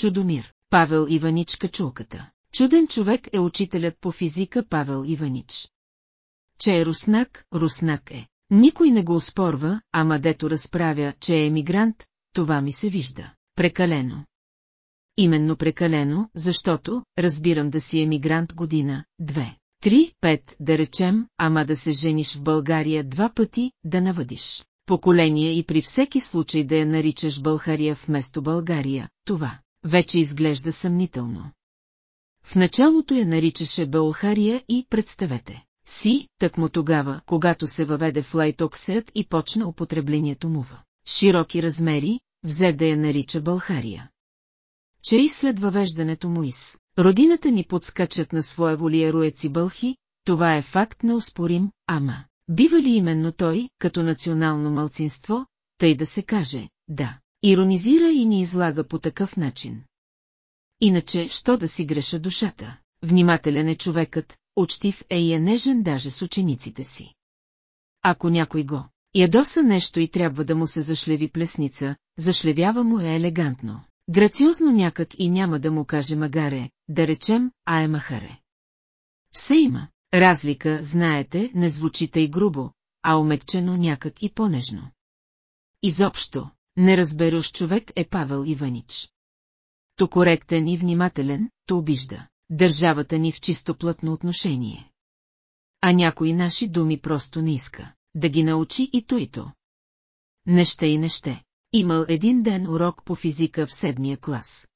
Чудомир, Павел Иванич Качулката. Чуден човек е учителят по физика Павел Иванич. Че е руснак, руснак е. Никой не го успорва, ама дето разправя, че е емигрант, това ми се вижда. Прекалено. Именно прекалено, защото, разбирам да си емигрант година, две, три, пет, да речем, ама да се жениш в България два пъти, да навъдиш поколение и при всеки случай да я наричаш България вместо България, това вече изглежда съмнително. В началото я наричаше Бълхария и представете си, тъкмо тогава, когато се въведе в лайтоксът и почна употреблението му в широки размери, взе да я нарича Бълхария. Че и след въвеждането му из родината ни подскачат на своя волия руеци бълхи, това е факт неоспорим, ама. Бива ли именно той, като национално мълцинство, тъй да се каже, да, иронизира и ни излага по такъв начин. Иначе, що да си греша душата? Внимателен е човекът, учтив е и е нежен даже с учениците си. Ако някой го ядоса нещо и трябва да му се зашлеви плесница, зашлевява му е елегантно. Грациозно някак и няма да му каже магаре, да речем, а е махаре. Все има. Разлика, знаете, не звучите и грубо, а омекчено някак и по-нежно. Изобщо, неразберуш човек е Павел Иванич. То коректен и внимателен, то обижда държавата ни в чисто плътно отношение. А някои наши думи просто не иска да ги научи и то и то. Не ще и не ще. Имал един ден урок по физика в седмия клас.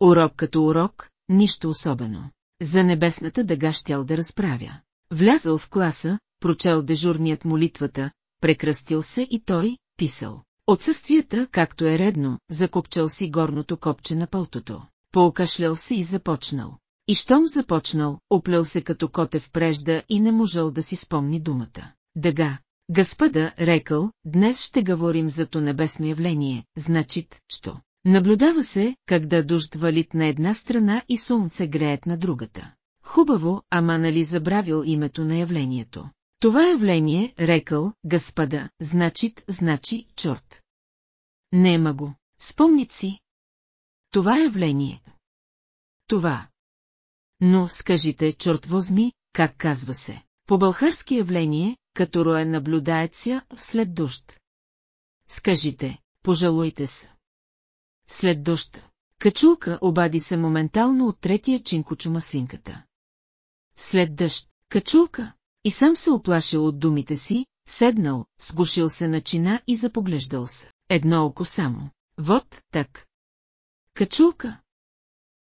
Урок като урок, нищо особено. За небесната дъга щял да разправя. Влязъл в класа, прочел дежурният молитвата, прекръстил се и той, писал. Отсъствията, както е редно, закопчал си горното копче на пълтото. Поокашлял се и започнал. И щом започнал, оплел се като коте в прежда и не можел да си спомни думата. Дъга. Господа, рекал, днес ще говорим за то небесно явление, значит, що? Наблюдава се, как да дожд валит на една страна и слънце греят на другата. Хубаво, ама нали забравил името на явлението. Това явление, рекал, господа, значит, значи, чорт. Нема го. Спомнит си. Това явление. Това. Но, скажите, чорт возми, как казва се. По бълхарски явление, като е наблюдаеция след дощ. Скажите, пожалуйте се. След дощ. Качулка обади се моментално от третия чинкочо маслинката. След дъжд, качулка, и сам се оплашил от думите си, седнал, сгушил се на чина и запоглеждал се. Едно око само. Вот, так. Качулка.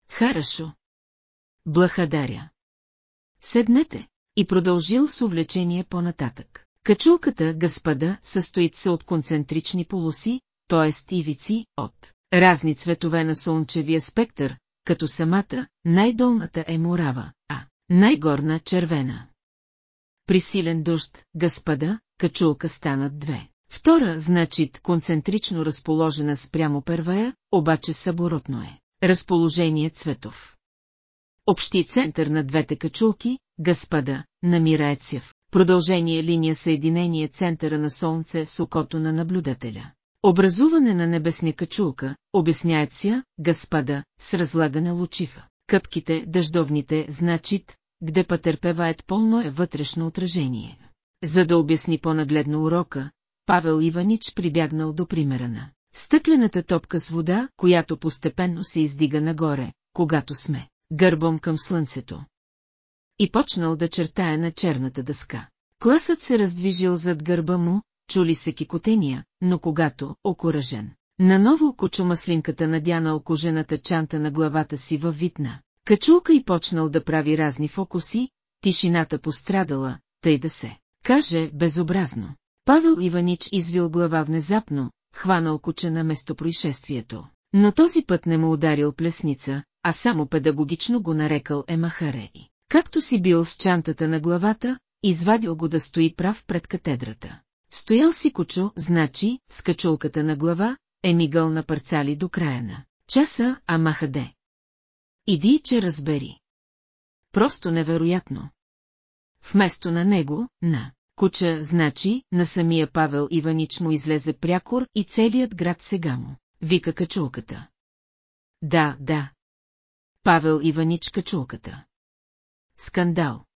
Харашо. Блахадаря. Седнете. И продължил с увлечение по-нататък. Качулката, господа, състоит се от концентрични полоси, т.е. ивици, от разни цветове на слънчевия спектър, като самата, най-долната е морава, а най-горна червена. При силен дощ, господа, качулка станат две. Втора, значит, концентрично разположена спрямо първая, обаче съборотно е. Разположение цветов. Общи център на двете качулки, господа, намира Ецев. Продължение линия съединение центъра на Слънце с окото на наблюдателя. Образуване на небесни качулка, обясняят ся, господа, с разлагане лучива. Къпките, дъждовните, значит, где пътърпеваят пълно е вътрешно отражение. За да обясни по-нагледно урока, Павел Иванич прибягнал до примера на стъклената топка с вода, която постепенно се издига нагоре, когато сме гърбом към слънцето. И почнал да чертае на черната дъска. Класът се раздвижил зад гърба му, чули се кикотения, но когато, окоръжен, наново кочумаслинката надянал кожената чанта на главата си във витна, качулка и почнал да прави разни фокуси, тишината пострадала, тъй да се каже безобразно. Павел Иванич извил глава внезапно, хванал куче на местопроизшествието. Но този път не му ударил плесница, а само педагогично го нарекал Емахарей. Както си бил с чантата на главата, извадил го да стои прав пред катедрата. Стоял си кучо, значи, с качулката на глава, е мигъл на парцали до края на часа, а махаде. Иди, че разбери. Просто невероятно. Вместо на него, на куча, значи, на самия Павел Иванич му излезе прякор и целият град сега му, вика качулката. Да, да. Павел Иванич качулката. Скандал.